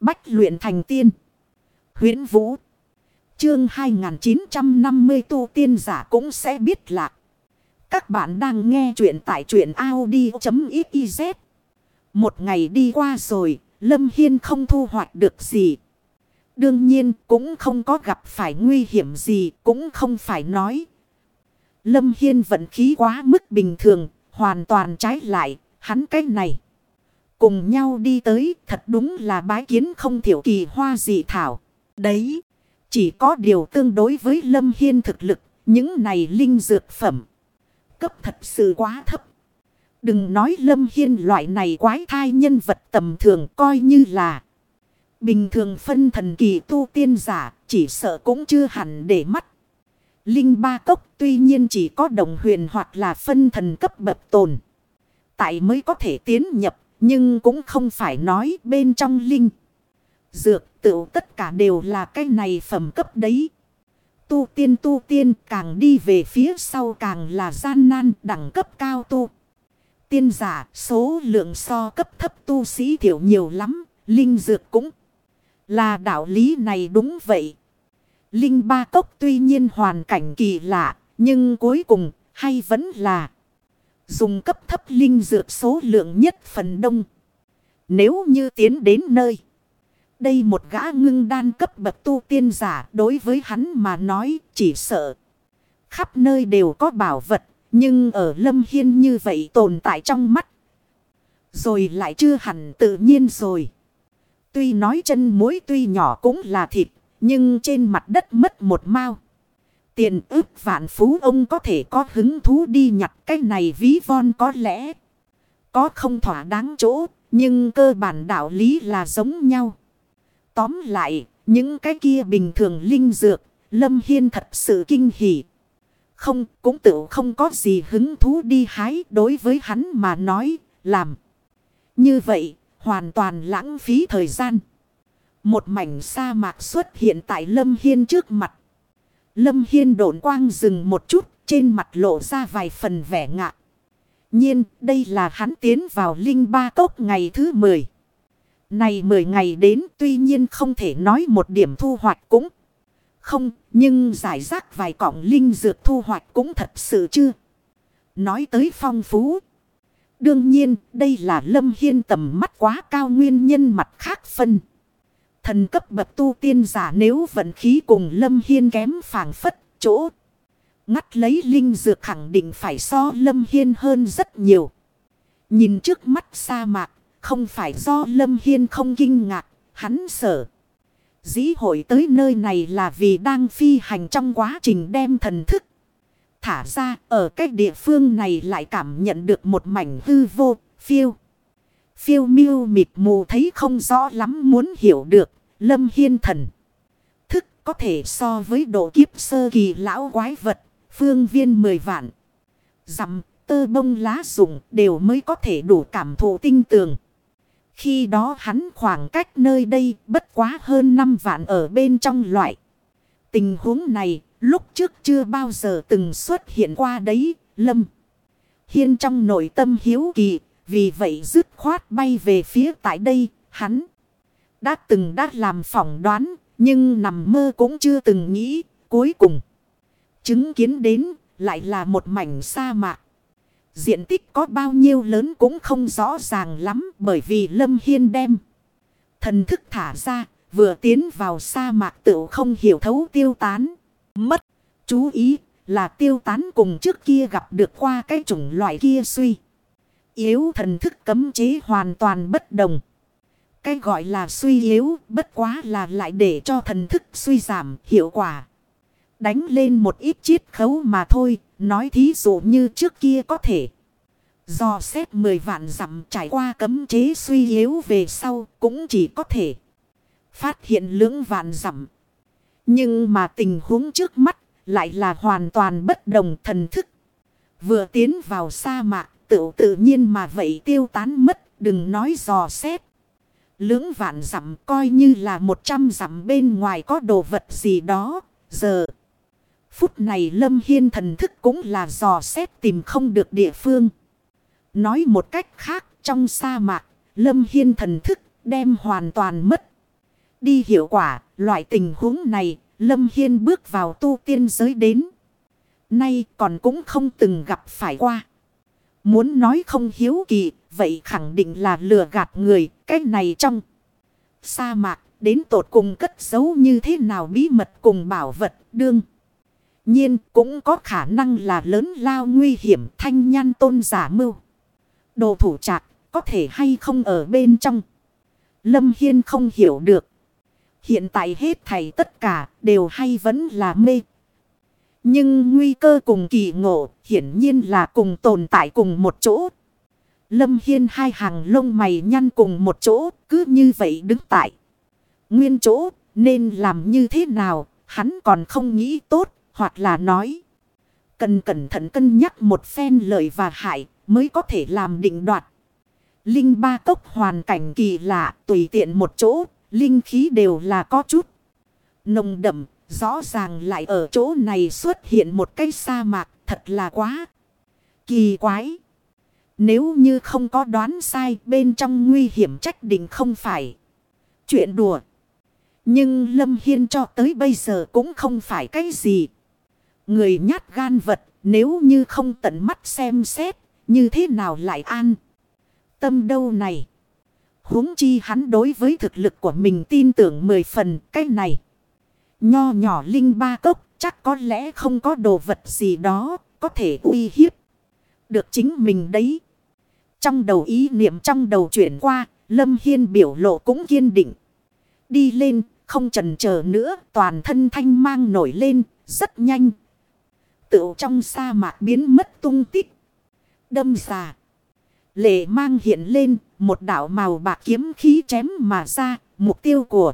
Bách luyện thành tiên. huyễn Vũ. Chương 2950 tu tiên giả cũng sẽ biết lạc. Các bạn đang nghe truyện tại truyện Audi.xyz. Một ngày đi qua rồi, Lâm Hiên không thu hoạch được gì. Đương nhiên cũng không có gặp phải nguy hiểm gì, cũng không phải nói. Lâm Hiên vận khí quá mức bình thường, hoàn toàn trái lại, hắn cái này. Cùng nhau đi tới, thật đúng là bái kiến không thiểu kỳ hoa dị thảo. Đấy, chỉ có điều tương đối với Lâm Hiên thực lực, những này linh dược phẩm. Cấp thật sự quá thấp. Đừng nói Lâm Hiên loại này quái thai nhân vật tầm thường coi như là. Bình thường phân thần kỳ tu tiên giả chỉ sợ cũng chưa hẳn để mắt. Linh ba cốc tuy nhiên chỉ có đồng huyền hoặc là phân thần cấp bậc tồn. Tại mới có thể tiến nhập nhưng cũng không phải nói bên trong linh. Dược tự tất cả đều là cái này phẩm cấp đấy. Tu tiên tu tiên, càng đi về phía sau càng là gian nan, đẳng cấp cao tu. Tiên giả, số lượng so cấp thấp tu sĩ thiểu nhiều lắm. Linh dược cũng là đạo lý này đúng vậy. Linh ba cốc tuy nhiên hoàn cảnh kỳ lạ. Nhưng cuối cùng hay vẫn là dùng cấp thấp linh dược số lượng nhất phần đông. Nếu như tiến đến nơi. Đây một gã ngưng đan cấp bậc tu tiên giả đối với hắn mà nói chỉ sợ. Khắp nơi đều có bảo vật. Nhưng ở lâm hiên như vậy tồn tại trong mắt. Rồi lại chưa hẳn tự nhiên rồi. Tuy nói chân muối tuy nhỏ cũng là thịt. Nhưng trên mặt đất mất một mao. Tiền ức vạn phú ông có thể có hứng thú đi nhặt cái này ví von có lẽ. Có không thỏa đáng chỗ. Nhưng cơ bản đạo lý là giống nhau. Tóm lại, những cái kia bình thường linh dược, Lâm Hiên thật sự kinh hỉ. Không, cũng tự không có gì hứng thú đi hái đối với hắn mà nói, làm. Như vậy, hoàn toàn lãng phí thời gian. Một mảnh sa mạc xuất hiện tại Lâm Hiên trước mặt. Lâm Hiên độn quang dừng một chút, trên mặt lộ ra vài phần vẻ ngạ. Nhiên, đây là hắn tiến vào linh ba cốc ngày thứ 10. Này 10 ngày đến tuy nhiên không thể nói một điểm thu hoạch cũng không, nhưng giải rác vài cọng linh dược thu hoạch cũng thật sự chưa. Nói tới phong phú. Đương nhiên, đây là lâm hiên tầm mắt quá cao nguyên nhân mặt khác phân. Thần cấp bậc tu tiên giả nếu vận khí cùng lâm hiên kém phản phất chỗ. Ngắt lấy linh dược khẳng định phải so lâm hiên hơn rất nhiều. Nhìn trước mắt sa mạc, không phải do lâm hiên không kinh ngạc, hắn sợ. Dĩ hội tới nơi này là vì đang phi hành trong quá trình đem thần thức. Thả ra ở cái địa phương này lại cảm nhận được một mảnh hư vô, phiêu. Phiêu miêu mịt mù thấy không rõ lắm muốn hiểu được, lâm hiên thần. Thức có thể so với độ kiếp sơ kỳ lão quái vật, phương viên mười vạn. Dặm tơ bông lá rụng đều mới có thể đủ cảm thụ tinh tường. Khi đó hắn khoảng cách nơi đây bất quá hơn 5 vạn ở bên trong loại. Tình huống này lúc trước chưa bao giờ từng xuất hiện qua đấy, lâm. Hiên trong nội tâm hiếu kỳ, vì vậy dứt khoát bay về phía tại đây, hắn. Đã từng đã làm phỏng đoán, nhưng nằm mơ cũng chưa từng nghĩ, cuối cùng. Chứng kiến đến, lại là một mảnh sa mạc. Diện tích có bao nhiêu lớn cũng không rõ ràng lắm bởi vì Lâm Hiên đem. Thần thức thả ra, vừa tiến vào sa mạc tự không hiểu thấu tiêu tán. Mất, chú ý là tiêu tán cùng trước kia gặp được qua cái chủng loại kia suy. Yếu thần thức cấm chế hoàn toàn bất đồng. Cái gọi là suy yếu bất quá là lại để cho thần thức suy giảm hiệu quả. Đánh lên một ít chiết khấu mà thôi, nói thí dụ như trước kia có thể. Do xét 10 vạn dặm trải qua cấm chế suy yếu về sau cũng chỉ có thể phát hiện lưỡng vạn dặm. Nhưng mà tình huống trước mắt lại là hoàn toàn bất đồng thần thức. Vừa tiến vào sa mạc tự tự nhiên mà vậy tiêu tán mất đừng nói dò xét. Lưỡng vạn dặm coi như là một trăm dặm bên ngoài có đồ vật gì đó. Giờ. Phút này Lâm Hiên thần thức cũng là dò xét tìm không được địa phương. Nói một cách khác trong sa mạc, Lâm Hiên thần thức đem hoàn toàn mất. đi hiệu quả, loại tình huống này, Lâm Hiên bước vào tu tiên giới đến. Nay còn cũng không từng gặp phải qua. Muốn nói không hiếu kỳ, vậy khẳng định là lừa gạt người, cái này trong sa mạc, đến tột cùng cất giấu như thế nào bí mật cùng bảo vật đương. Nhiên cũng có khả năng là lớn lao nguy hiểm thanh nhan tôn giả mưu. Đồ thủ trạc có thể hay không ở bên trong. Lâm Hiên không hiểu được. Hiện tại hết thầy tất cả đều hay vẫn là mê. Nhưng nguy cơ cùng kỳ ngộ hiển nhiên là cùng tồn tại cùng một chỗ. Lâm Hiên hai hàng lông mày nhăn cùng một chỗ, cứ như vậy đứng tại. Nguyên chỗ, nên làm như thế nào, hắn còn không nghĩ tốt, hoặc là nói. Cần cẩn thận cân nhắc một phen lợi và hại mới có thể làm định đoạt. Linh ba cốc hoàn cảnh kỳ lạ, tùy tiện một chỗ, linh khí đều là có chút. Nồng đậm, rõ ràng lại ở chỗ này xuất hiện một cái sa mạc, thật là quá kỳ quái. Nếu như không có đoán sai, bên trong nguy hiểm trách định không phải chuyện đùa. Nhưng Lâm Hiên cho tới bây giờ cũng không phải cái gì. Người nhát gan vật, nếu như không tận mắt xem xét, như thế nào lại an. Tâm đâu này. huống chi hắn đối với thực lực của mình tin tưởng mười phần, cái này. Nho nhỏ linh ba cốc, chắc có lẽ không có đồ vật gì đó có thể uy hiếp. Được chính mình đấy. Trong đầu ý niệm trong đầu chuyển qua, Lâm Hiên biểu lộ cũng kiên định. Đi lên, không trần chờ nữa, toàn thân thanh mang nổi lên, rất nhanh. Tựu trong sa mạc biến mất tung tích. Đâm xà. Lệ mang hiện lên, một đảo màu bạc kiếm khí chém mà ra, mục tiêu của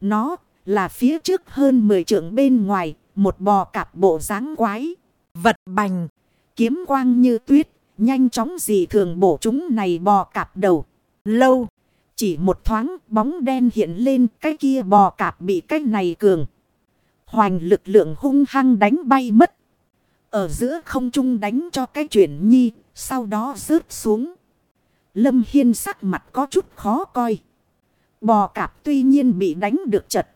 nó là phía trước hơn 10 trượng bên ngoài, một bò cạp bộ dáng quái. Vật bành, kiếm quang như tuyết, nhanh chóng gì thường bổ chúng này bò cạp đầu. Lâu, chỉ một thoáng bóng đen hiện lên cái kia bò cạp bị cái này cường. Hoành lực lượng hung hăng đánh bay mất. Ở giữa không trung đánh cho cái chuyển nhi, sau đó rớt xuống. Lâm Hiên sắc mặt có chút khó coi. Bò cạp tuy nhiên bị đánh được chật.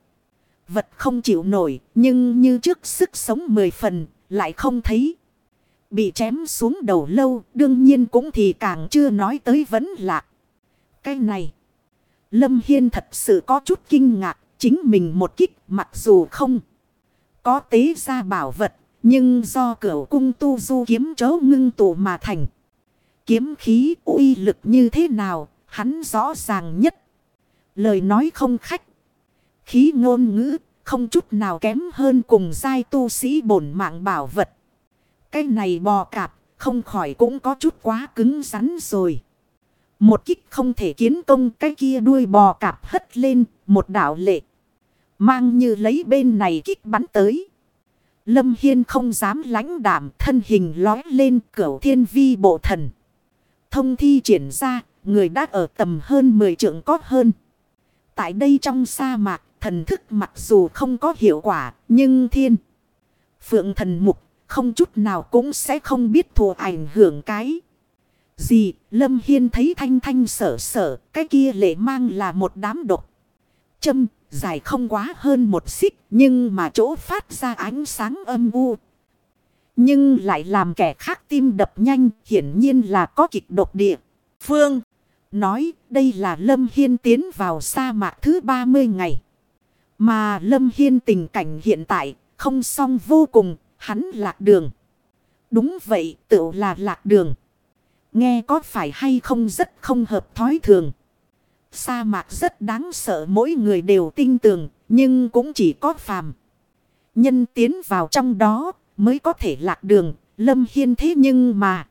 Vật không chịu nổi, nhưng như trước sức sống mười phần, lại không thấy. Bị chém xuống đầu lâu, đương nhiên cũng thì càng chưa nói tới vấn lạc. Cái này, Lâm Hiên thật sự có chút kinh ngạc, chính mình một kích mặc dù không có tế ra bảo vật, nhưng do cửa cung tu du kiếm chấu ngưng tụ mà thành. Kiếm khí uy lực như thế nào, hắn rõ ràng nhất. Lời nói không khách. Khí ngôn ngữ, không chút nào kém hơn cùng giai tu sĩ bổn mạng bảo vật. Cái này bò cạp, không khỏi cũng có chút quá cứng rắn rồi. Một kích không thể kiến công cái kia đuôi bò cạp hất lên, một đảo lệ. Mang như lấy bên này kích bắn tới. Lâm Hiên không dám lãnh đảm thân hình lói lên cửu thiên vi bộ thần. Thông thi triển ra, người đã ở tầm hơn 10 trượng có hơn. Tại đây trong sa mạc, thần thức mặc dù không có hiệu quả, nhưng thiên. Phượng thần mục, không chút nào cũng sẽ không biết thù ảnh hưởng cái. Gì, Lâm Hiên thấy thanh thanh sở sở, cái kia lệ mang là một đám độc. Châm, dài không quá hơn một xích, nhưng mà chỗ phát ra ánh sáng âm u. Nhưng lại làm kẻ khác tim đập nhanh, hiển nhiên là có kịch độc địa. Phương, nói đây là Lâm Hiên tiến vào sa mạc thứ 30 ngày. Mà Lâm Hiên tình cảnh hiện tại, không xong vô cùng, hắn lạc đường. Đúng vậy, tự là lạc đường. Nghe có phải hay không rất không hợp thói thường. Sa mạc rất đáng sợ mỗi người đều tin tưởng, nhưng cũng chỉ có phàm. Nhân tiến vào trong đó mới có thể lạc đường, lâm hiên thế nhưng mà.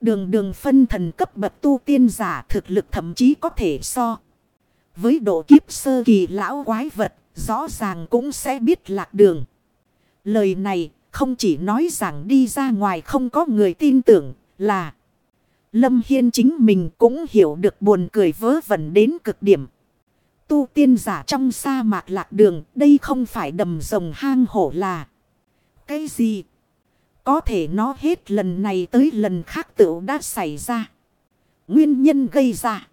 Đường đường phân thần cấp bậc tu tiên giả thực lực thậm chí có thể so. Với độ kiếp sơ kỳ lão quái vật, rõ ràng cũng sẽ biết lạc đường. Lời này không chỉ nói rằng đi ra ngoài không có người tin tưởng là Lâm Hiên chính mình cũng hiểu được buồn cười vớ vẩn đến cực điểm. Tu tiên giả trong sa mạc lạc đường, đây không phải đầm rồng hang hổ là. Cái gì? Có thể nó hết lần này tới lần khác tựu đã xảy ra. Nguyên nhân gây ra.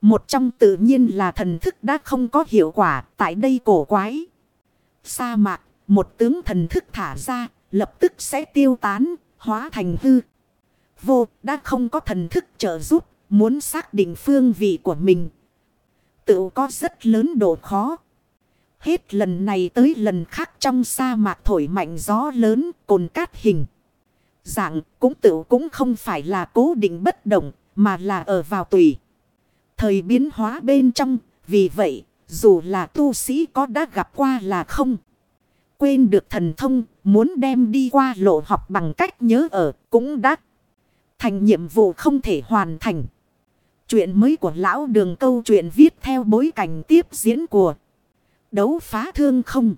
Một trong tự nhiên là thần thức đã không có hiệu quả tại đây cổ quái. Sa mạc, một tướng thần thức thả ra, lập tức sẽ tiêu tán, hóa thành hư. Vô đã không có thần thức trợ giúp, muốn xác định phương vị của mình. Tự có rất lớn độ khó. Hết lần này tới lần khác trong sa mạc thổi mạnh gió lớn, cồn cát hình. Dạng cũng tự cũng không phải là cố định bất động, mà là ở vào tùy. Thời biến hóa bên trong, vì vậy, dù là tu sĩ có đã gặp qua là không. Quên được thần thông, muốn đem đi qua lộ học bằng cách nhớ ở, cũng đã thành nhiệm vụ không thể hoàn thành. Chuyện mới của lão đường câu chuyện viết theo bối cảnh tiếp diễn của đấu phá thương không.